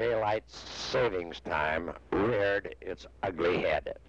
daylight savings time reared its ugly head.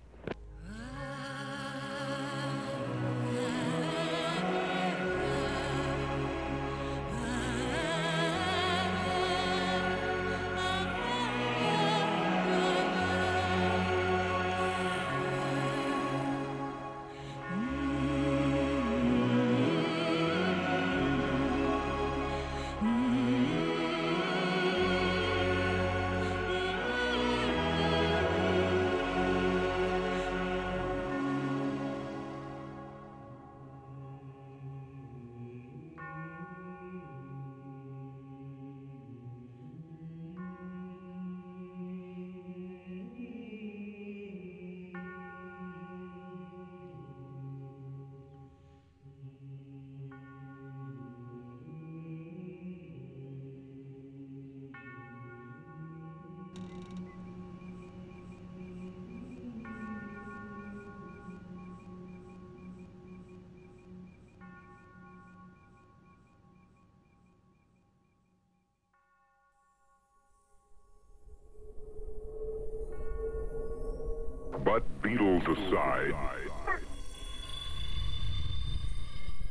But Beatles aside,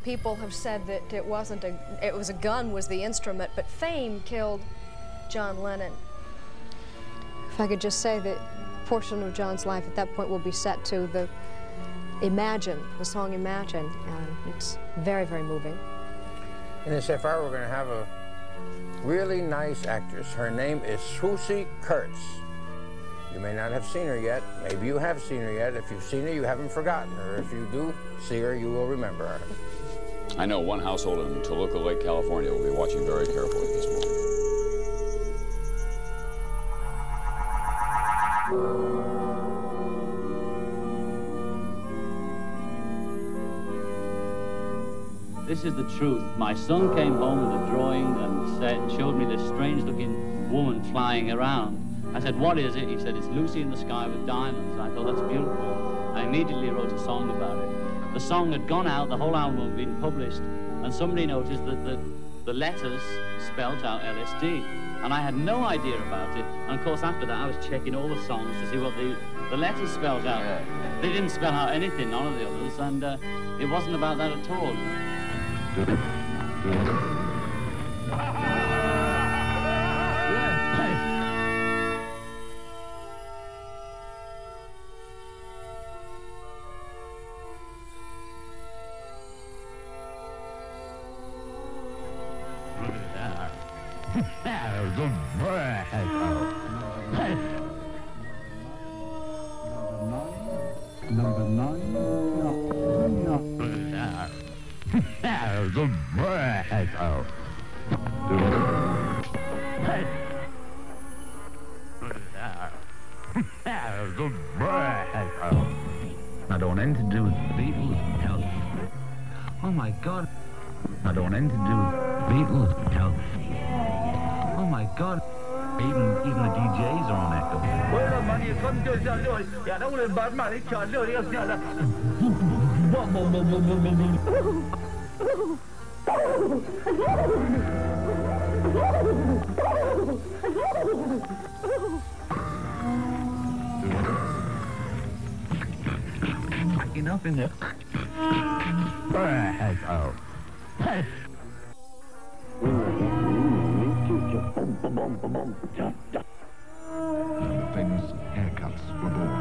People have said that it wasn't a, it was a gun was the instrument, but fame killed John Lennon. If I could just say that a portion of John's life at that point will be set to the Imagine, the song Imagine, and it's very, very moving. In this FR, we're going to have a really nice actress. Her name is Swoosie Kurtz. You may not have seen her yet. Maybe you have seen her yet. If you've seen her, you haven't forgotten her. If you do see her, you will remember her. I know one household in Toluca Lake, California will be watching very carefully this morning. This is the truth. My son came home with a drawing and said, showed me this strange-looking woman flying around. I said, "What is it?" He said, "It's Lucy in the sky with diamonds." And I thought that's beautiful. I immediately wrote a song about it. The song had gone out, the whole album had been published, and somebody noticed that the, the letters spelt out LSD, and I had no idea about it. And of course, after that, I was checking all the songs to see what the the letters spelled out. They didn't spell out anything, none of the others, and uh, it wasn't about that at all. Enough in there. Echo. And the famous haircuts were born.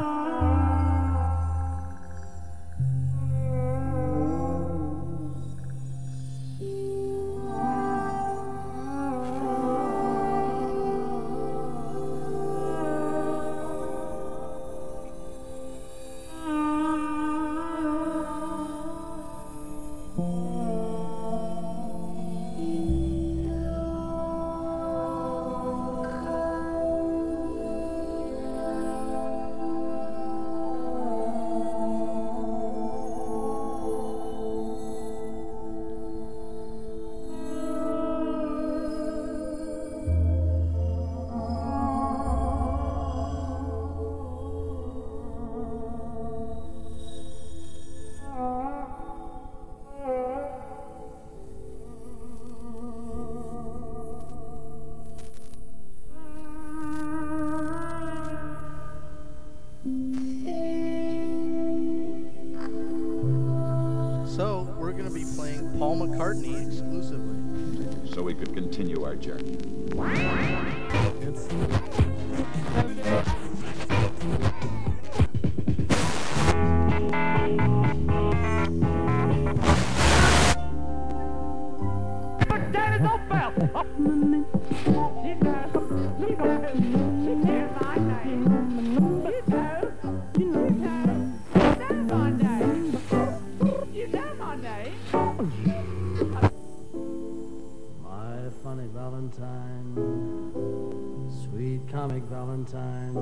Valentine,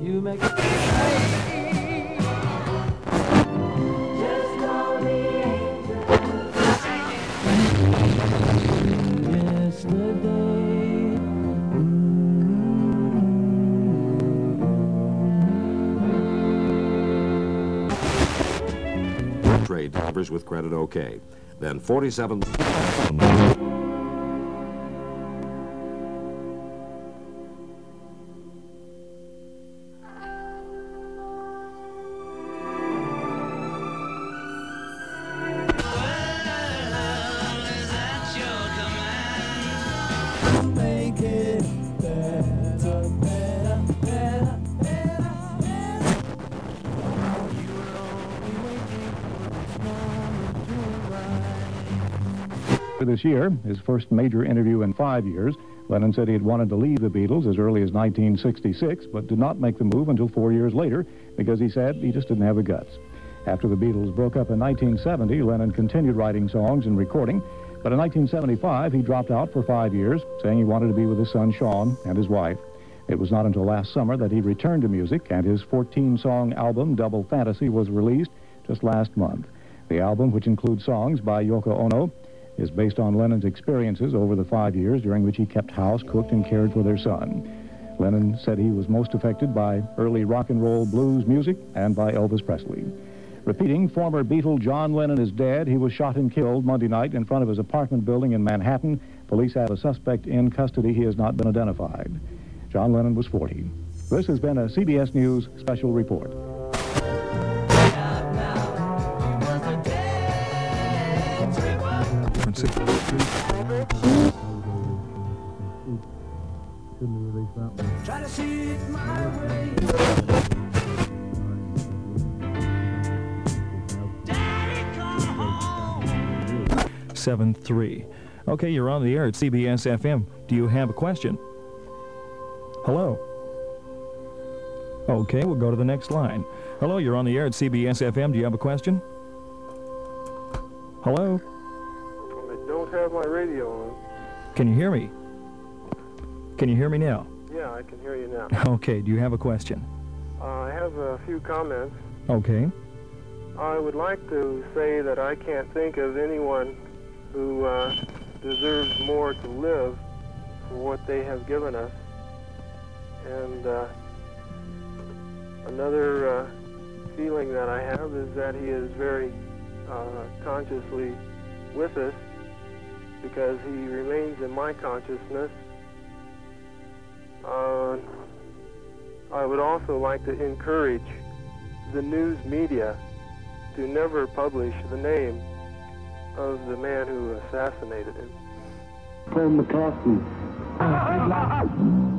you make Trade delivers with credit OK. Then 47. This year, his first major interview in five years, Lennon said he had wanted to leave the Beatles as early as 1966, but did not make the move until four years later because he said he just didn't have the guts. After the Beatles broke up in 1970, Lennon continued writing songs and recording, but in 1975 he dropped out for five years, saying he wanted to be with his son Sean and his wife. It was not until last summer that he returned to music, and his 14-song album, Double Fantasy, was released just last month. The album, which includes songs by Yoko Ono, is based on Lennon's experiences over the five years during which he kept house, cooked, and cared for their son. Lennon said he was most affected by early rock and roll blues music and by Elvis Presley. Repeating, former Beatle John Lennon is dead. He was shot and killed Monday night in front of his apartment building in Manhattan. Police have a suspect in custody. He has not been identified. John Lennon was 40. This has been a CBS News special report. Try to see it my way. Seven three. Okay, you're on the air at CBS FM. Do you have a question? Hello. Okay, we'll go to the next line. Hello, you're on the air at CBS FM. Do you have a question? Hello. Don't have my radio on. Can you hear me? Can you hear me now? Yeah, I can hear you now. Okay, do you have a question? Uh, I have a few comments. Okay. I would like to say that I can't think of anyone who uh, deserves more to live for what they have given us. And uh, another uh, feeling that I have is that he is very uh, consciously with us because he remains in my consciousness. Uh, I would also like to encourage the news media to never publish the name of the man who assassinated him. Paul McCartney. Ah, ah, ah,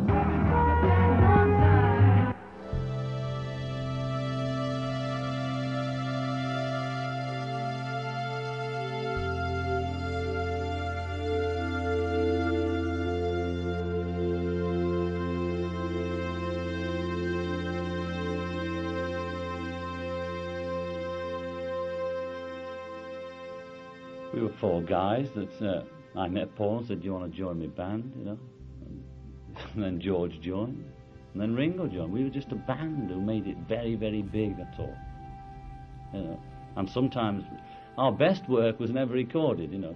were four guys that uh, I met Paul and said, Do you want to join my band? You know? And then George joined. And then Ringo joined. We were just a band who made it very, very big, that's all. You know? And sometimes our best work was never recorded, you know.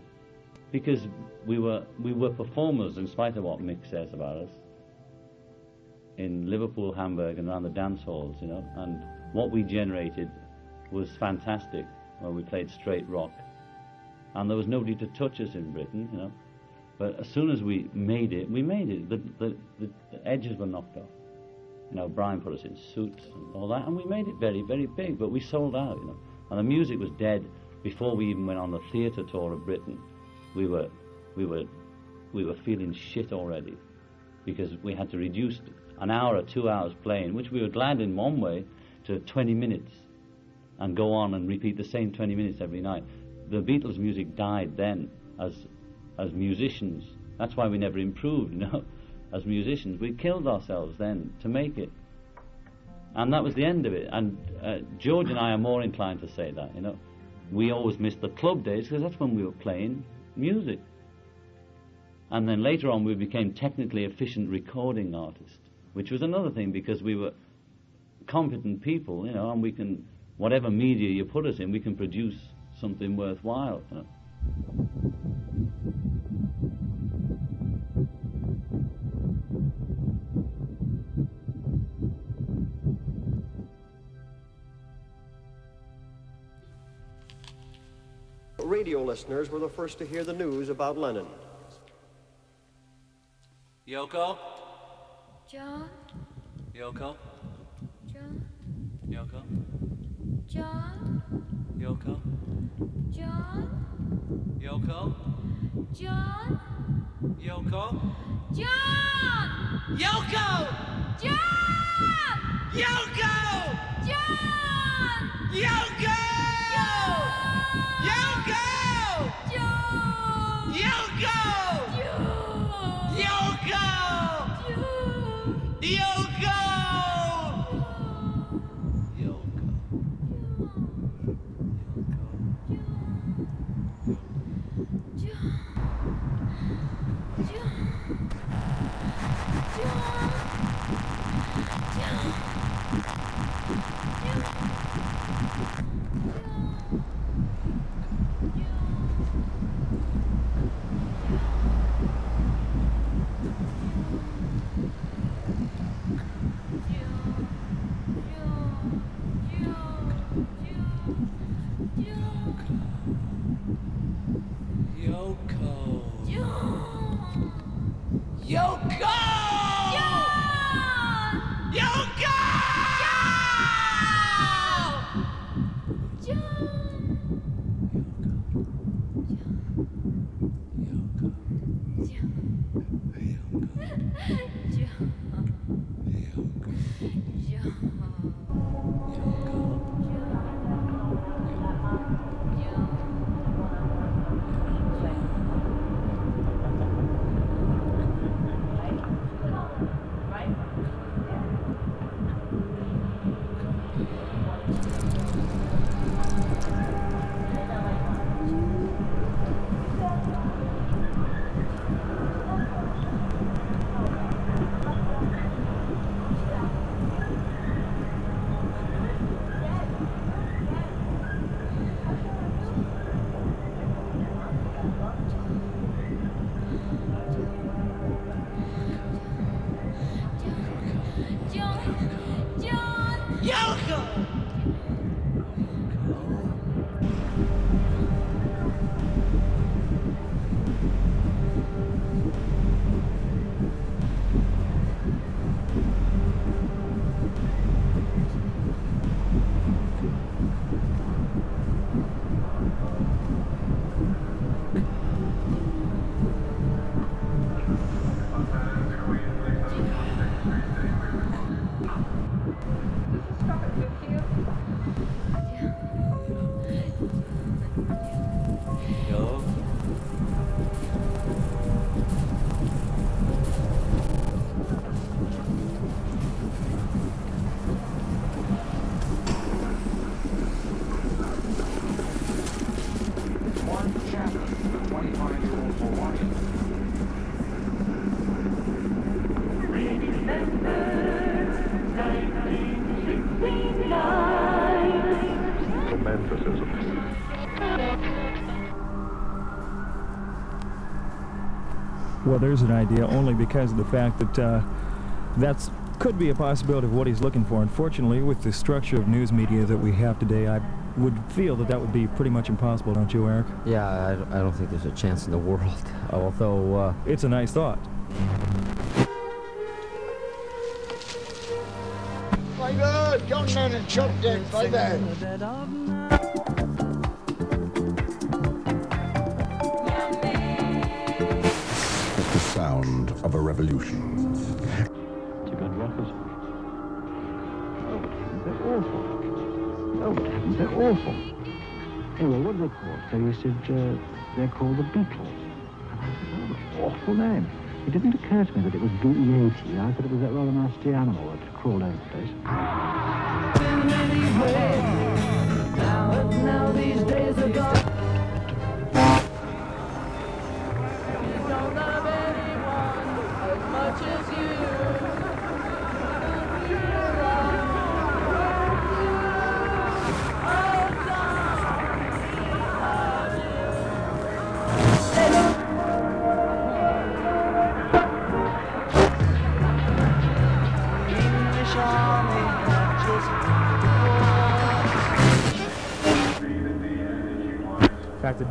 Because we were we were performers in spite of what Mick says about us. In Liverpool, Hamburg and around the dance halls, you know, and what we generated was fantastic when we played straight rock and there was nobody to touch us in Britain, you know. But as soon as we made it, we made it. The, the, the, the edges were knocked off. You know, Brian put us in suits and all that, and we made it very, very big. But we sold out, you know. And the music was dead before we even went on the theatre tour of Britain, we were, we were, we were feeling shit already, because we had to reduce an hour or two hours playing, which we were glad in one way, to 20 minutes, and go on and repeat the same 20 minutes every night. The Beatles' music died then as as musicians. That's why we never improved, you know. As musicians, we killed ourselves then to make it. And that was the end of it. And uh, George and I are more inclined to say that, you know. We always missed the club days because that's when we were playing music. And then later on, we became technically efficient recording artists, which was another thing because we were competent people, you know, and we can, whatever media you put us in, we can produce something worthwhile. You know. Radio listeners were the first to hear the news about Lennon. Yoko? John? Yoko? John? Yoko? John? Yoko? John? Yoko? John? Yoko? John! Yoko! John! Yoko! John! Yoko! Yoko! John! Yoko! John! Yoko! Yoko! Yoko! Well, there's an idea only because of the fact that uh, that's could be a possibility of what he's looking for. Unfortunately, with the structure of news media that we have today, I would feel that that would be pretty much impossible, don't you, Eric? Yeah, I, I don't think there's a chance in the world. Although, uh, It's a nice thought. My God, John Lennon shot dead by that. Revolution. It's a good record. Oh, but heavens, they're awful. Oh, but heavens, they're awful. Anyway, what are they called? So you said uh, they're called the Beatles. And I said, oh, what awful name. It didn't occur to me that it was B-E-A-T. I thought it was that rather nasty animal that crawled over the place.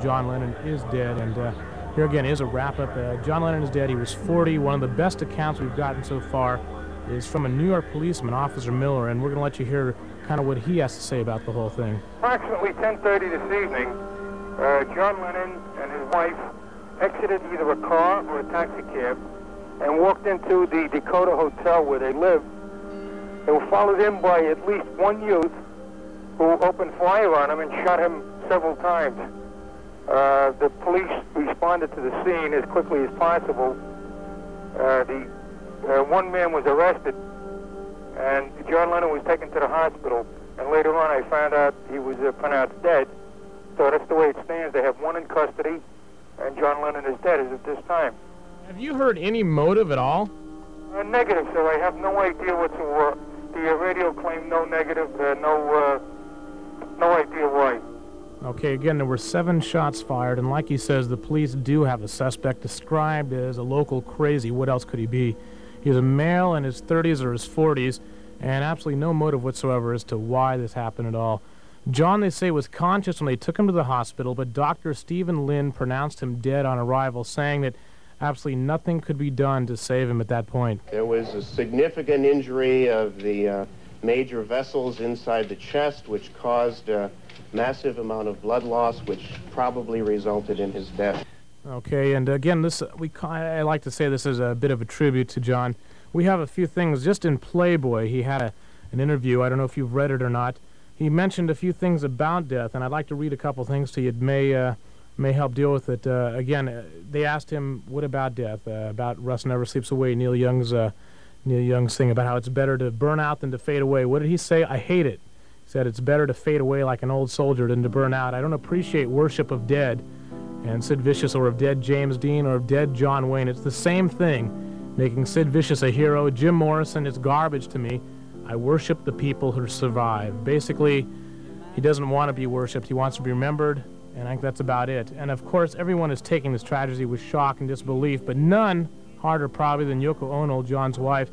John Lennon is dead, and uh, here again is a wrap up. Uh, John Lennon is dead. He was 40. One of the best accounts we've gotten so far is from a New York policeman, Officer Miller, and we're going to let you hear kind of what he has to say about the whole thing. Approximately 10:30 this evening, uh, John Lennon and his wife exited either a car or a taxi cab and walked into the Dakota Hotel where they lived. They were followed in by at least one youth who opened fire on him and shot him several times. Uh, the police responded to the scene as quickly as possible. Uh, the uh, one man was arrested, and John Lennon was taken to the hospital. And later on, I found out he was uh, pronounced dead. So that's the way it stands. They have one in custody, and John Lennon is dead as of this time. Have you heard any motive at all? Uh, negative, sir. I have no idea what's uh, the radio claimed no negative, uh, no uh, no idea why. Okay, again, there were seven shots fired, and like he says, the police do have a suspect described as a local crazy. What else could he be? He's a male in his 30s or his 40s, and absolutely no motive whatsoever as to why this happened at all. John, they say, was conscious when they took him to the hospital, but Dr. Stephen Lynn pronounced him dead on arrival, saying that absolutely nothing could be done to save him at that point. There was a significant injury of the uh, major vessels inside the chest, which caused a massive amount of blood loss, which probably resulted in his death. Okay, and again, this we I like to say this is a bit of a tribute to John. We have a few things just in Playboy. He had a, an interview. I don't know if you've read it or not. He mentioned a few things about death, and I'd like to read a couple things to you. It may uh, may help deal with it. Uh, again, uh, they asked him, "What about death? Uh, about Rust Never Sleeps Away." Neil Young's uh, Neil Young's thing about how it's better to burn out than to fade away. What did he say? I hate it. Said it's better to fade away like an old soldier than to burn out. I don't appreciate worship of dead, and Sid Vicious, or of dead James Dean, or of dead John Wayne. It's the same thing, making Sid Vicious a hero. Jim Morrison is garbage to me. I worship the people who survive. Basically, he doesn't want to be worshipped. He wants to be remembered, and I think that's about it. And of course, everyone is taking this tragedy with shock and disbelief, but none harder probably than Yoko Ono, John's wife,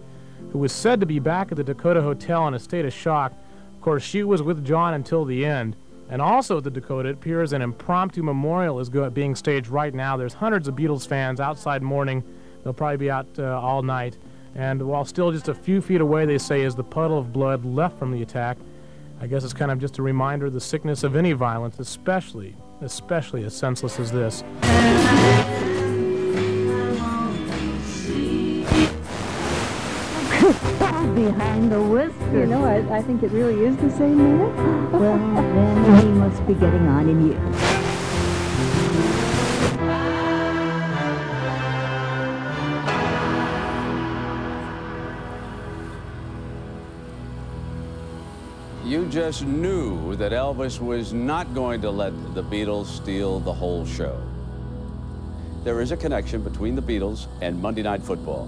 who was said to be back at the Dakota Hotel in a state of shock. Of course, she was with John until the end. And also at the Dakota, it appears an impromptu memorial is being staged right now. There's hundreds of Beatles fans outside mourning. They'll probably be out uh, all night. And while still just a few feet away, they say, is the puddle of blood left from the attack. I guess it's kind of just a reminder of the sickness of any violence, especially, especially as senseless as this. Behind the whiskers. You know, I, I think it really is the same man. well, then he must be getting on in years. You just knew that Elvis was not going to let the Beatles steal the whole show. There is a connection between the Beatles and Monday Night Football.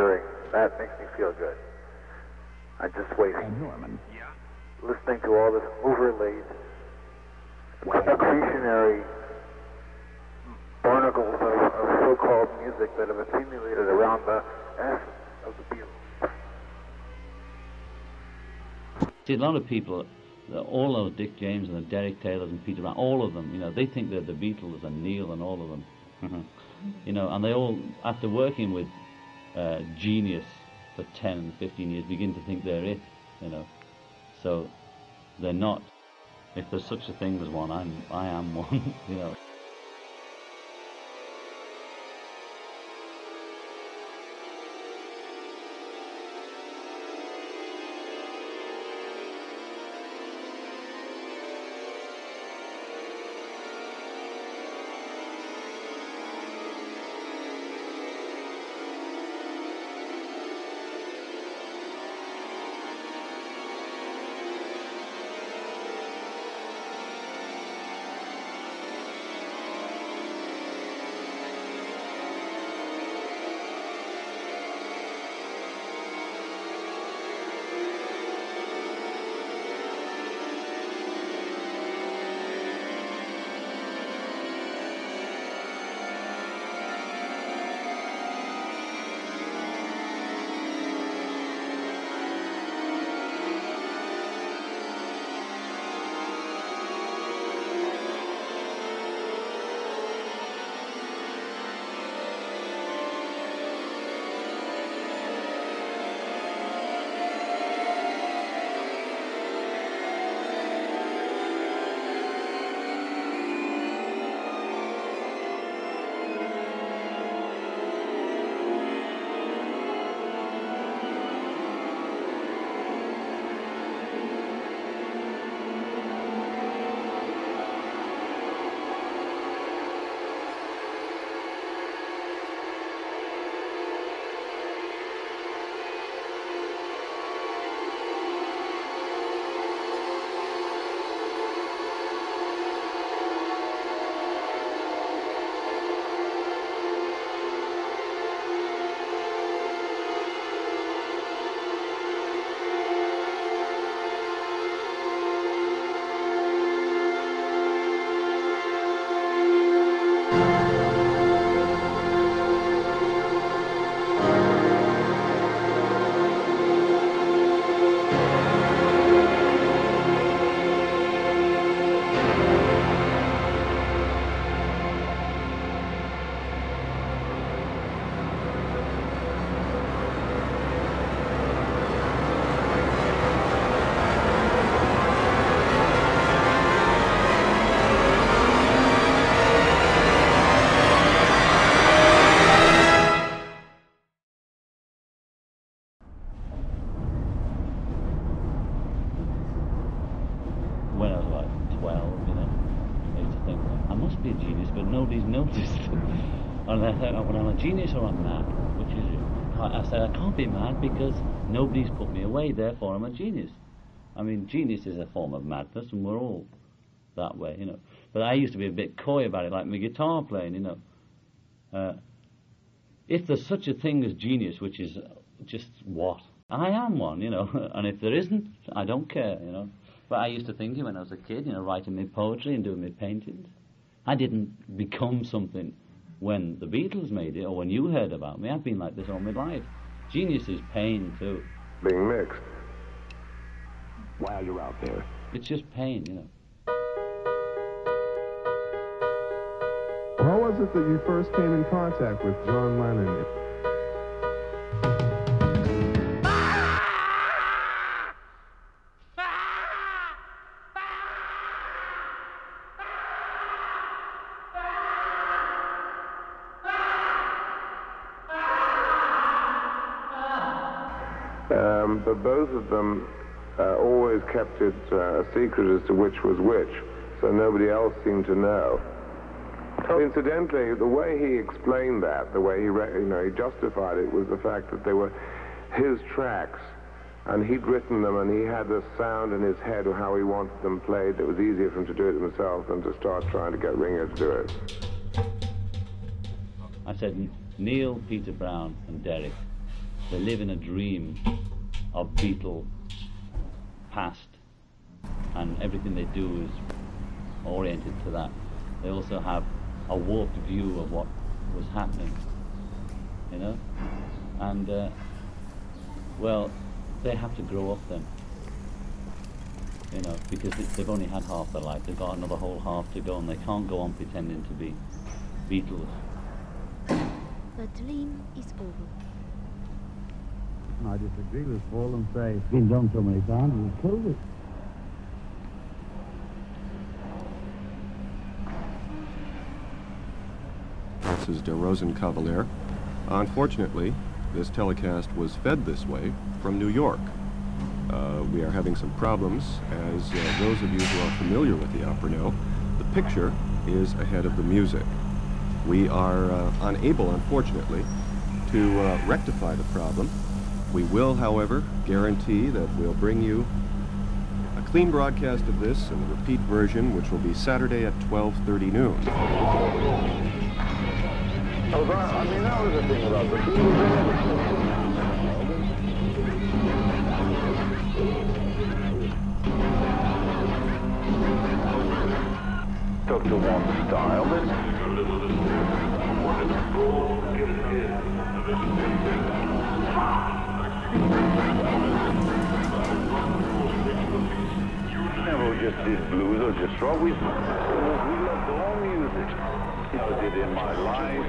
That's reassuring. That makes me feel good. I'm just waiting. Norman. Yeah. Listening to all this overlaid, accretionary barnacles of, of so-called music that have accumulated around the essence of the Beatles. See, a lot of people, all those Dick James and the Derek Taylors and Peter Brown, all of them, you know, they think they're the Beatles and Neil and all of them. Mm-hmm. you know, and they all, after working with uh, genius for 10, 15 years, begin to think they're it, you know. So they're not. If there's such a thing as one, I'm, I am one, you know. Genius or I'm mad. Which is it? I said, I can't be mad because nobody's put me away, therefore I'm a genius. I mean, genius is a form of madness, and we're all that way, you know. But I used to be a bit coy about it, like my guitar playing, you know. Uh, if there's such a thing as genius, which is just what? I am one, you know. and if there isn't, I don't care, you know. But I used to think when I was a kid, you know, writing my poetry and doing my paintings. I didn't become something when the Beatles made it or when you heard about me. I've been like this all my life. Genius is pain too. Being mixed. While you're out there. It's just pain, you know. How was it that you first came in contact with John Lennon? But both of them uh, always kept it uh, a secret as to which was which, so nobody else seemed to know. Incidentally, the way he explained that, the way he, re- you know, he justified it, was the fact that they were his tracks, And he'd written them, and he had the sound in his head of how he wanted them played It was easier for him to do it himself than to start trying to get Ringo to do it. I said, Neil, Peter Brown, and Derek, they live in a dream of Beatle past, and everything they do is oriented to that. They also have a warped view of what was happening, you know? And, uh, well, they have to grow up then, you know, because they- they've only had half their life. They've got another whole half to go, and they can't go on pretending to be Beatles. The dream is over. I disagree with Paul and say it's been done so many times, it's killed it. This is Der Rosenkavalier. Unfortunately, this telecast was fed this way from New York. Uh, we are having some problems, as uh, those of you who are familiar with the opera know. The picture is ahead of the music. We are uh, unable, unfortunately, to uh, rectify the problem. We will, however, guarantee that we'll bring you a clean broadcast of this and the repeat version, which will be Saturday at 12:30 noon. I mean, that was thing about the Dr. One style. Never just did blues or just rock. We, loved all music. Know, did In My Life,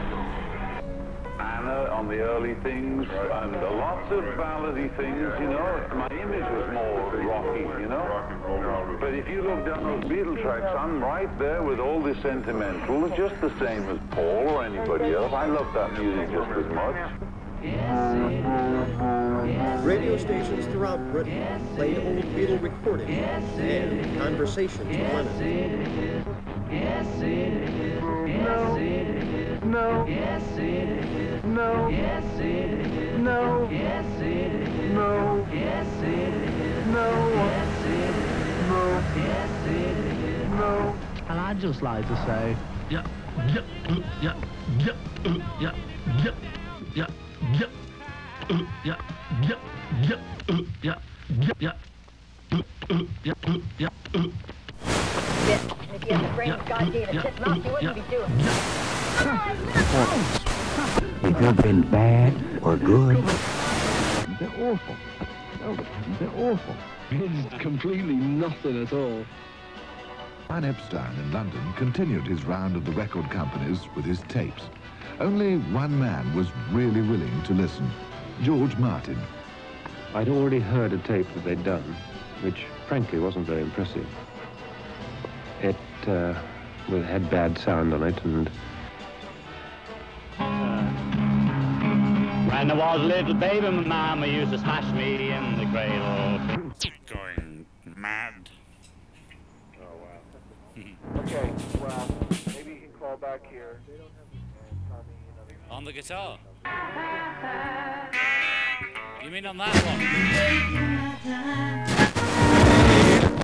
Anna on the early things, and lots of ballady things, you know. My image was more rocky, you know. But if you look down those Beatle tracks, I'm right there with all the sentimental, just the same as Paul or anybody else. I love that music just as much. Radio stations throughout Britain played old Beatle recordings and conversations with Lennon. No. Yes, it is. No. Yes, it is. No. Yes, it is. No. Yes, it is. No. Yes, it is. No. Yes, it is. No. And I'd just like to say, yeah, yeah, uh, yeah, yeah, uh, yeah, yeah, yeah, yeah, If you had the brain of God gave a tip mouth, you wouldn't be doing They've been bad or good. They're awful. They're awful. It's completely nothing at all. Brian Epstein in London continued his round of the record companies with his tapes. Only one man was really willing to listen, George Martin. I'd already heard a tape that they'd done, which frankly wasn't very impressive. It uh, had bad sound on it, and When I was a little baby, my mama used to smash me in the cradle. Going mad. Oh well. Okay, well, maybe you can call back here On the guitar. You mean on that one?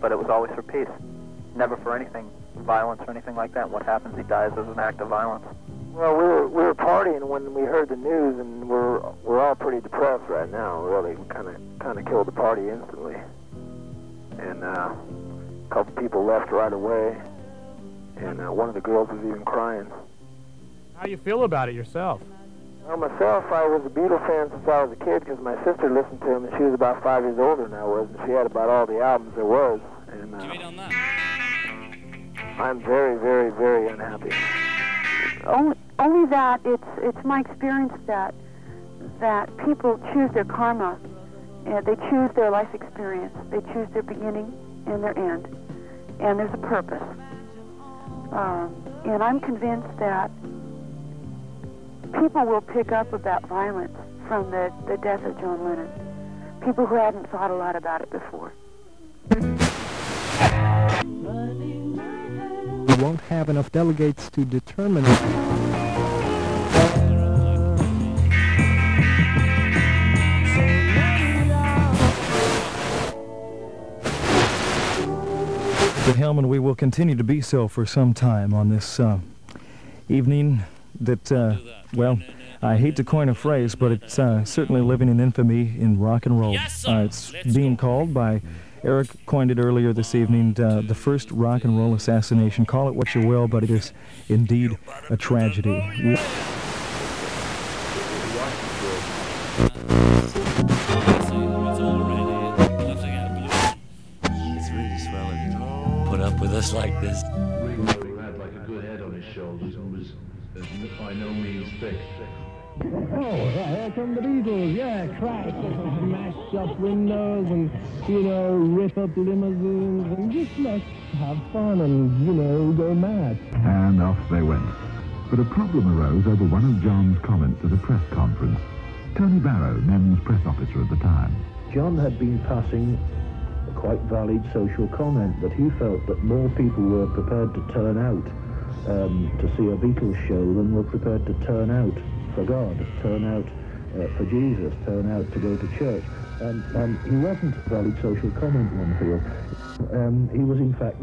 But it was always for peace. Never for anything, violence or anything like that. What happens, he dies as an act of violence. Well, we were we were partying when we heard the news, and we're we're all pretty depressed right now. Really, kind of kind of killed the party instantly, and uh, a couple people left right away, and uh, one of the girls was even crying. How you feel about it yourself? Well, myself, I was a Beatle fan since I was a kid because my sister listened to him, and she was about five years older than I was, and she had about all the albums there was. And uh, You mean on that? I'm very, very, very unhappy. only, only that it's it's my experience that that people choose their karma, and they choose their life experience. They choose their beginning and their end, and there's a purpose. Um, and I'm convinced that people will pick up about violence from the, the death of John Lennon. People who hadn't thought a lot about it before. We won't have enough delegates to determine. But Hellman, we will continue to be so for some time on this uh, evening that, uh, well, I hate to coin a phrase, but it's uh, certainly living in infamy in rock and roll. Uh, it's being called by Eric coined it earlier this evening, uh, the first rock and roll assassination. Call it what you will, but it is indeed a tragedy. We- no means thick. Oh, here come the Beatles, yeah, crash, smash up windows and, you know, rip up limousines and just let's have fun and, you know, go mad. And off they went. But a problem arose over one of John's comments at a press conference. Tony Barrow, NEMS' press officer at the time. John had been passing a quite valid social comment that he felt that more people were prepared to turn out um, to see a Beatles show than were prepared to turn out for God, turn out uh, for Jesus, turn out to go to church. And um, he wasn't a valid social comment, one feels. Um, he was in fact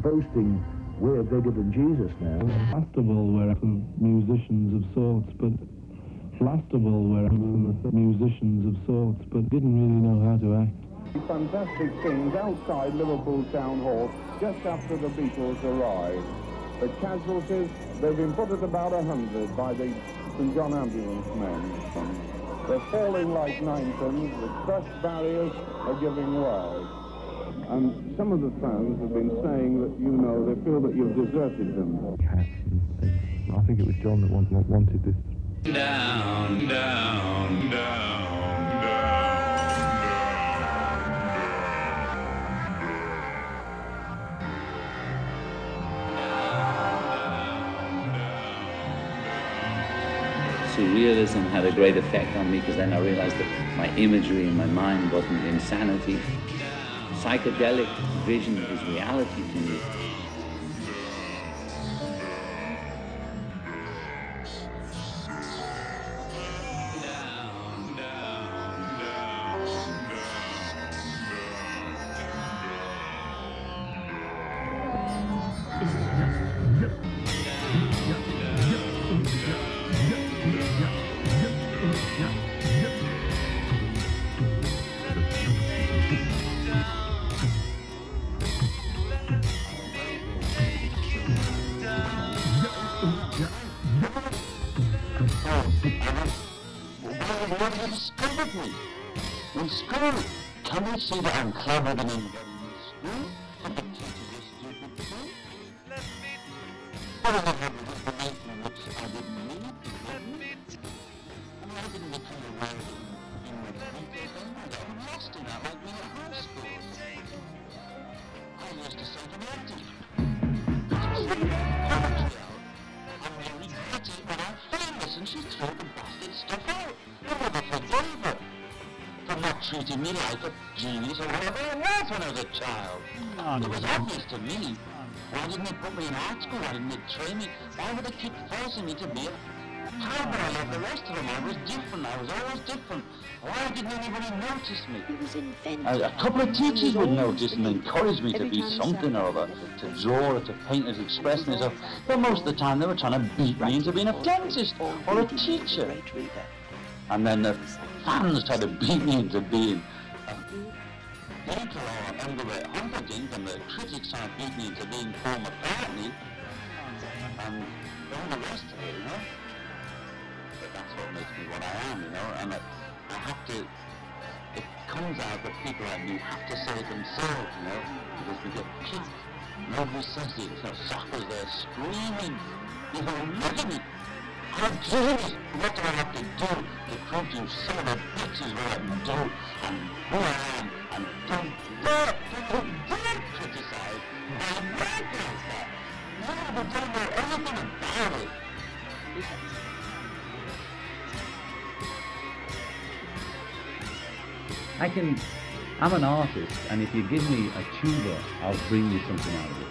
boasting, we're bigger than Jesus now. Festival were musicians of sorts, but Festival were musicians of sorts, but didn't really know how to act. Fantastic scenes outside Liverpool Town Hall just after the Beatles arrived. The casualties, they've been put at about a hundred by the St John ambulance men. They're falling like ninepins, the crushed barriers are giving way. And some of the fans have been saying that, you know, they feel that you've deserted them. I think it was John that want- want- wanted this. Down, down, down, Surrealism had a great effect on me because then I realized that my imagery in my mind wasn't insanity. Psychedelic vision is reality to me. Not me like a genius or whatever I was when I was a child. it was obvious to me. Why didn't they put me in art school? Why didn't they train me? Why would they keep forcing me to be a cowboy like the rest of them? I was different. I was always different. Why didn't anybody notice me? It was invented. A, a couple of teachers would notice and encourage me to be something or other, to draw or to paint or to express myself. But most of the time they were trying to beat me into being a dentist or a teacher. And then the fans tried to beat me into being uh, Beatle or underwear Humperdinck and the critics beat me into being Paul McCartney. And all the rest of it, you know? But that's what makes me what I am, you know? And I, I have to it comes out that people like me have to say it themselves, you know, because we get kicked. Nobody says it. Soccer's there screaming, you know, look at me. What do I have to do to prove to you son of a bitches what I can do and who I am and don't dare, don't dare criticize my recognize that. No, but don't know anything about it. I can, I'm an artist, and if you give me a tuba, I'll bring you something out of it.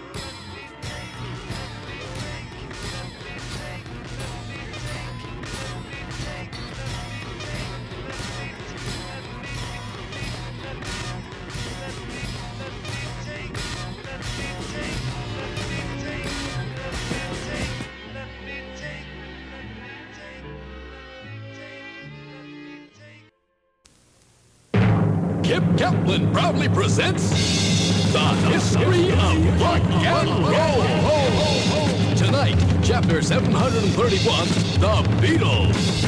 Kaplan proudly presents The History of Rock and Roll. Tonight, Chapter 731, The Beatles.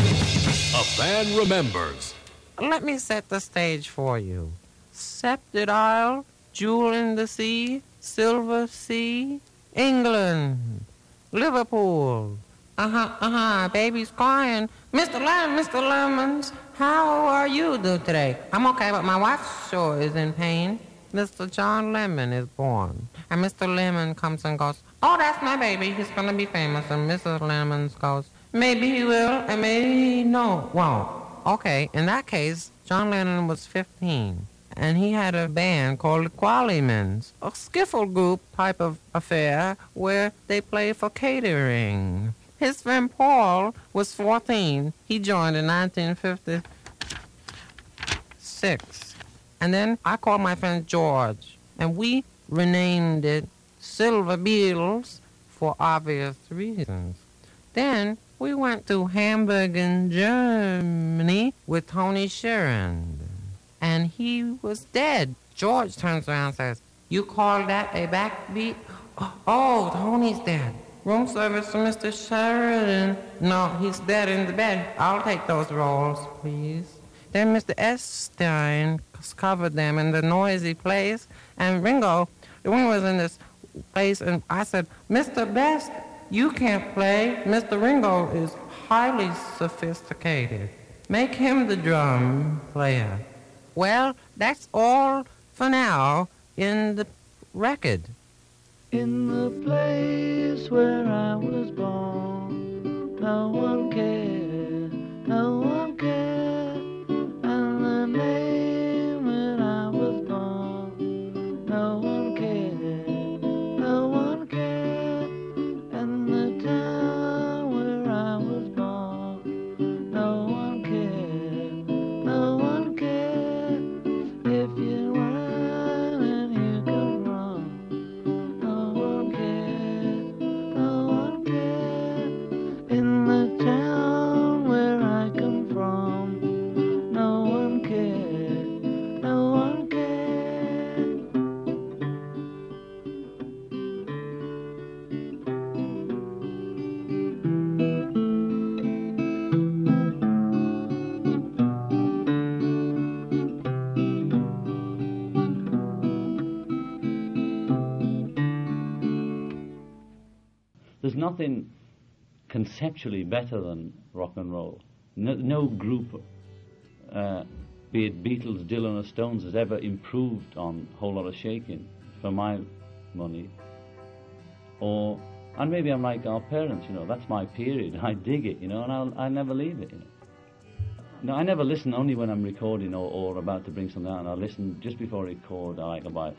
A fan remembers. Let me set the stage for you. Scepted Isle, Jewel in the Sea, Silver Sea, England, Liverpool. Uh-huh, uh-huh, baby's crying. Mr. Lemon, Mr. Lemons, how are you today? I'm okay, but my wife sure is in pain. Mr. John Lemon is born. And Mr. Lemon comes and goes, oh, that's my baby. He's going to be famous. And Mrs. Lemons goes, maybe he will, and maybe he no, won't. Okay, in that case, John Lennon was 15 and he had a band called the Qualymans, a skiffle group type of affair where they play for catering. His friend Paul was 14. He joined in 1956. And then I called my friend George, and we renamed it Silver Beatles for obvious reasons. Then we went to Hamburg in Germany with Tony Sherrod and he was dead. George turns around and says, You call that a backbeat? Oh, Tony's dead. Room service for Mr. Sheridan. No, he's dead in the bed. I'll take those rolls, please. Then Mr. Estein covered them in the noisy place, and Ringo, Ringo was in this place, and I said, Mr. Best, you can't play. Mr. Ringo is highly sophisticated. Make him the drum player. Well, that's all for now in the record. In the place where I was born, no one cared, nothing conceptually better than rock and roll. No, no group, uh, be it Beatles, Dylan, or Stones, has ever improved on whole lot of shaking, for my money. Or, and maybe I'm like our parents, you know, that's my period. I dig it, you know, and I'll, I never leave it, you know. No, I never listen only when I'm recording or, or about to bring something out. And I listen just before I record. I like about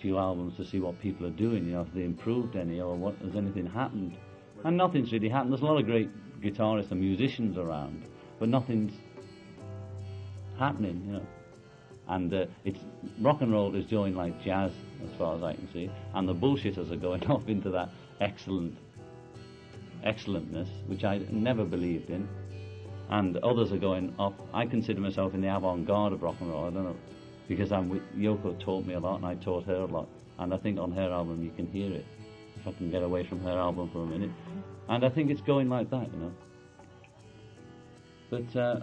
few albums to see what people are doing. You know, if they improved any or what has anything happened. And nothing's really happened. There's a lot of great guitarists and musicians around, but nothing's happening. You know, and uh, it's rock and roll is doing like jazz as far as I can see, and the bullshitters are going off into that excellent excellentness, which I never believed in and others are going up. I consider myself in the avant-garde of rock and roll. I don't know because I'm with Yoko taught me a lot, and I taught her a lot. And I think on her album you can hear it. If I can get away from her album for a minute, and I think it's going like that, you know. But uh,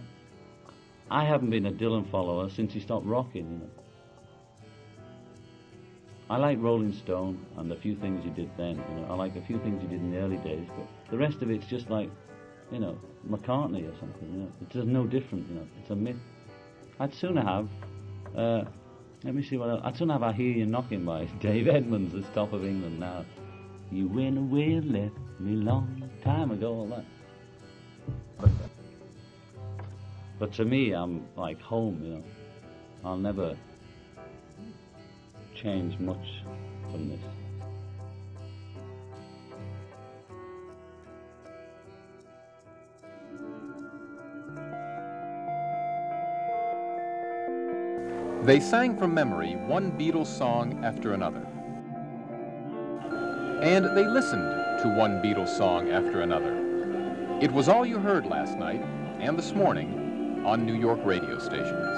I haven't been a Dylan follower since he stopped rocking, you know. I like Rolling Stone and a few things he did then. You know, I like a few things he did in the early days, but the rest of it's just like you know, McCartney or something. You know, it's just no different. You know, it's a myth. I'd sooner have. Uh, let me see what else. I'd sooner have "I Hear You Knocking" by Dave Edmunds at top of England now. You went away, left me long time ago. All that. But, but to me, I'm like home. You know, I'll never change much from this. They sang from memory one Beatles song after another. And they listened to one Beatles song after another. It was all you heard last night and this morning on New York radio stations.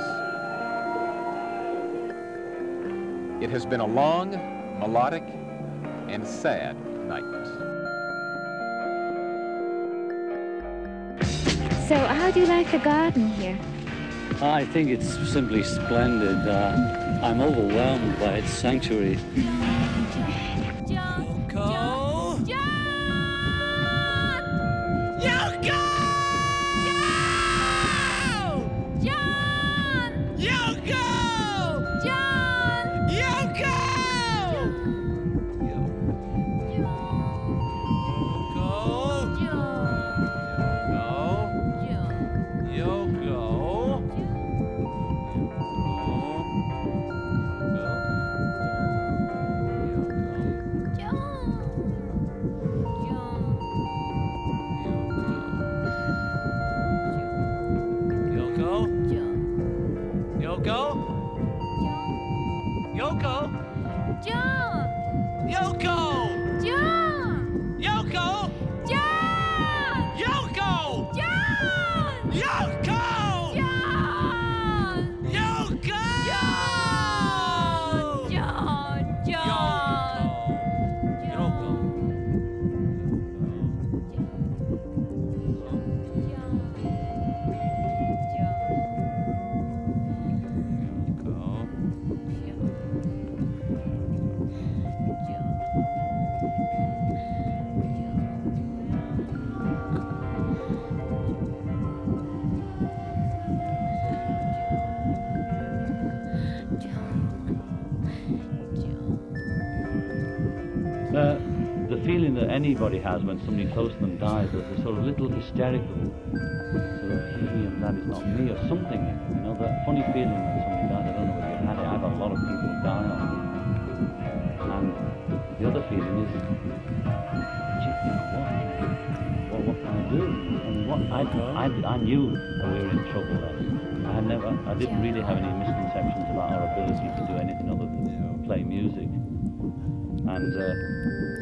It has been a long, melodic, and sad night. So, how do you like the garden here? I think it's simply splendid. Uh, I'm overwhelmed by its sanctuary. Has when somebody close to them dies, there's a sort of little hysterical sort of he and that is not me or something. You know, that funny feeling when somebody dies. I don't know whether you've had it. I've had a lot of people die on me. And the other feeling is, gee, you know, what? What, what can I do? And what I, I, I knew that we were in trouble then. I never, I didn't really have any misconceptions about our ability to do anything other than play music. And uh,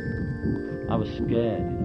I was scared,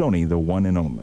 Sony, the one and only.